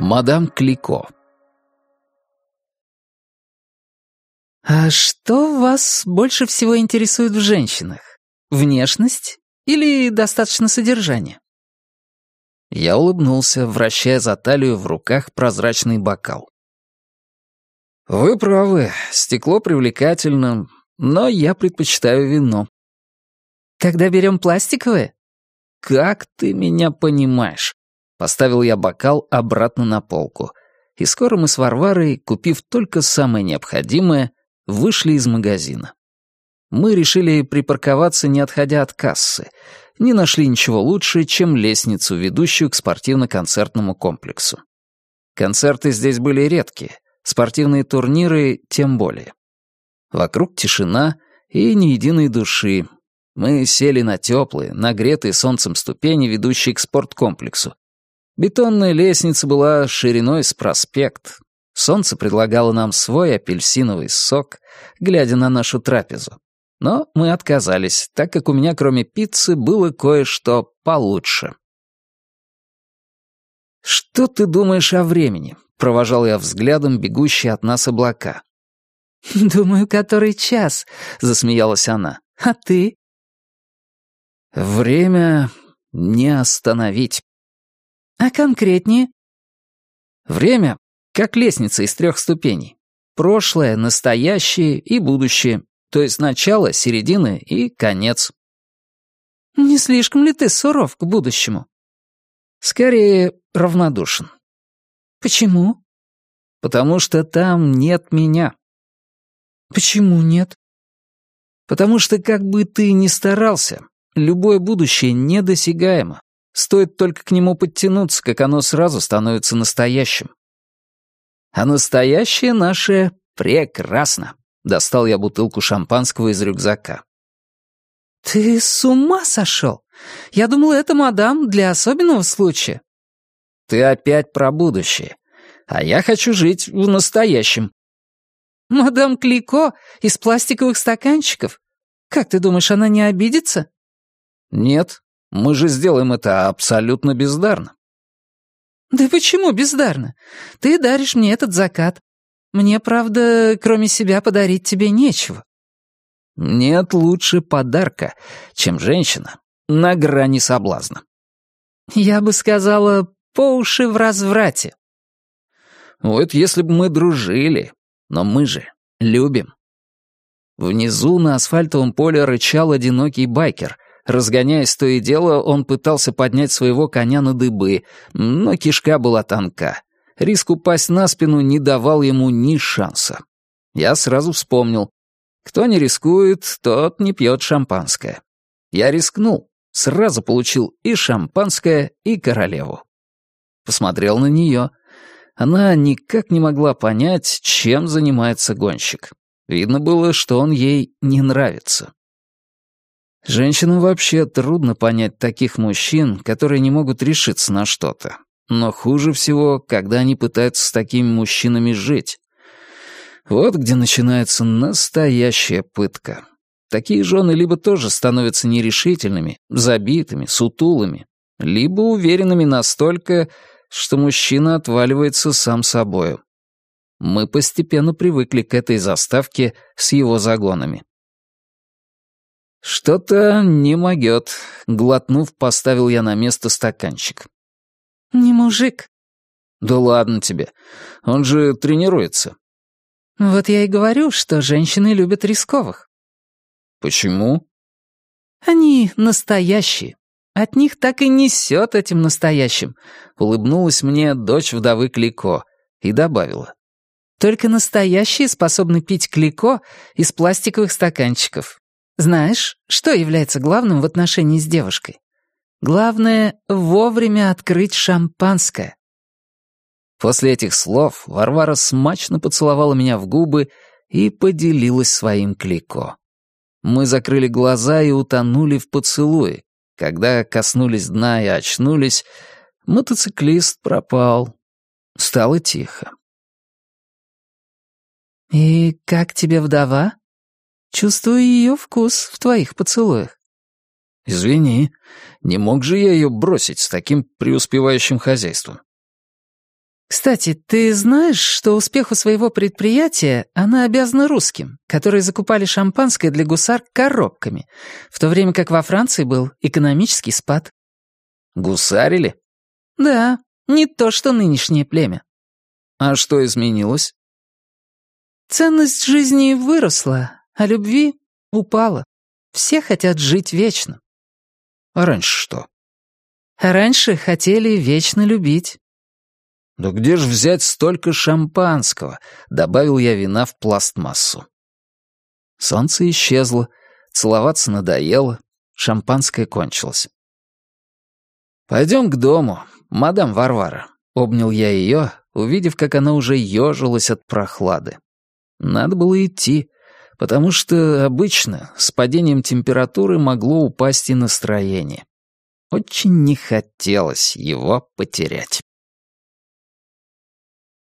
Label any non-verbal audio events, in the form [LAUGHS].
Мадам Клико. «А что вас больше всего интересует в женщинах? Внешность или достаточно содержания?» Я улыбнулся, вращая за талию в руках прозрачный бокал. «Вы правы, стекло привлекательно, но я предпочитаю вино». «Когда берем пластиковое?» «Как ты меня понимаешь?» Поставил я бокал обратно на полку. И скоро мы с Варварой, купив только самое необходимое, вышли из магазина. Мы решили припарковаться, не отходя от кассы. Не нашли ничего лучше, чем лестницу, ведущую к спортивно-концертному комплексу. Концерты здесь были редкие, спортивные турниры тем более. Вокруг тишина и ни единой души. Мы сели на теплые, нагретые солнцем ступени, ведущие к спорткомплексу, Бетонная лестница была шириной с проспект. Солнце предлагало нам свой апельсиновый сок, глядя на нашу трапезу. Но мы отказались, так как у меня кроме пиццы было кое-что получше. «Что ты думаешь о времени?» — провожал я взглядом бегущие от нас облака. [LAUGHS] «Думаю, который час», — засмеялась она. «А ты?» «Время не остановить», а конкретнее? Время как лестница из трех ступеней. Прошлое, настоящее и будущее. То есть начало, середина и конец. Не слишком ли ты суров к будущему? Скорее, равнодушен. Почему? Потому что там нет меня. Почему нет? Потому что как бы ты ни старался, любое будущее недосягаемо. Стоит только к нему подтянуться, как оно сразу становится настоящим. А настоящее наше прекрасно. Достал я бутылку шампанского из рюкзака. «Ты с ума сошел? Я думал, это мадам для особенного случая». «Ты опять про будущее. А я хочу жить в настоящем». «Мадам Клико из пластиковых стаканчиков? Как ты думаешь, она не обидится?» «Нет, мы же сделаем это абсолютно бездарно». «Да почему бездарно? Ты даришь мне этот закат. Мне, правда, кроме себя подарить тебе нечего». «Нет лучше подарка, чем женщина на грани соблазна». «Я бы сказала, по уши в разврате». «Вот если бы мы дружили, но мы же любим». Внизу на асфальтовом поле рычал одинокий байкер — Разгоняясь то и дело, он пытался поднять своего коня на дыбы, но кишка была тонка. Риск упасть на спину не давал ему ни шанса. Я сразу вспомнил. Кто не рискует, тот не пьет шампанское. Я рискнул, сразу получил и шампанское, и королеву. Посмотрел на нее. Она никак не могла понять, чем занимается гонщик. Видно было, что он ей не нравится. Женщинам вообще трудно понять таких мужчин, которые не могут решиться на что-то. Но хуже всего, когда они пытаются с такими мужчинами жить. Вот где начинается настоящая пытка. Такие жены либо тоже становятся нерешительными, забитыми, сутулыми, либо уверенными настолько, что мужчина отваливается сам собою. Мы постепенно привыкли к этой заставке с его загонами. «Что-то не могет», — глотнув, поставил я на место стаканчик. «Не мужик». «Да ладно тебе, он же тренируется». «Вот я и говорю, что женщины любят рисковых». «Почему?» «Они настоящие. От них так и несет этим настоящим», — улыбнулась мне дочь вдовы Клико и добавила. «Только настоящие способны пить Клико из пластиковых стаканчиков. Знаешь, что является главным в отношении с девушкой? Главное — вовремя открыть шампанское. После этих слов Варвара смачно поцеловала меня в губы и поделилась своим клико. Мы закрыли глаза и утонули в поцелуе. Когда коснулись дна и очнулись, мотоциклист пропал. Стало тихо. «И как тебе вдова?» Чувствую ее вкус в твоих поцелуях». «Извини, не мог же я ее бросить с таким преуспевающим хозяйством?» Кстати, ты знаешь, что успеху своего предприятия она обязана русским, которые закупали шампанское для гусар коробками, в то время как во Франции был экономический спад. Гусарили? Да, не то что нынешнее племя. А что изменилось? Ценность жизни выросла, а любви упала. Все хотят жить вечно. А раньше что? А раньше хотели вечно любить. «Да где же взять столько шампанского?» — добавил я вина в пластмассу. Солнце исчезло, целоваться надоело, шампанское кончилось. «Пойдем к дому, мадам Варвара», — обнял я ее, увидев, как она уже ежилась от прохлады. Надо было идти, потому что обычно с падением температуры могло упасть и настроение. Очень не хотелось его потерять.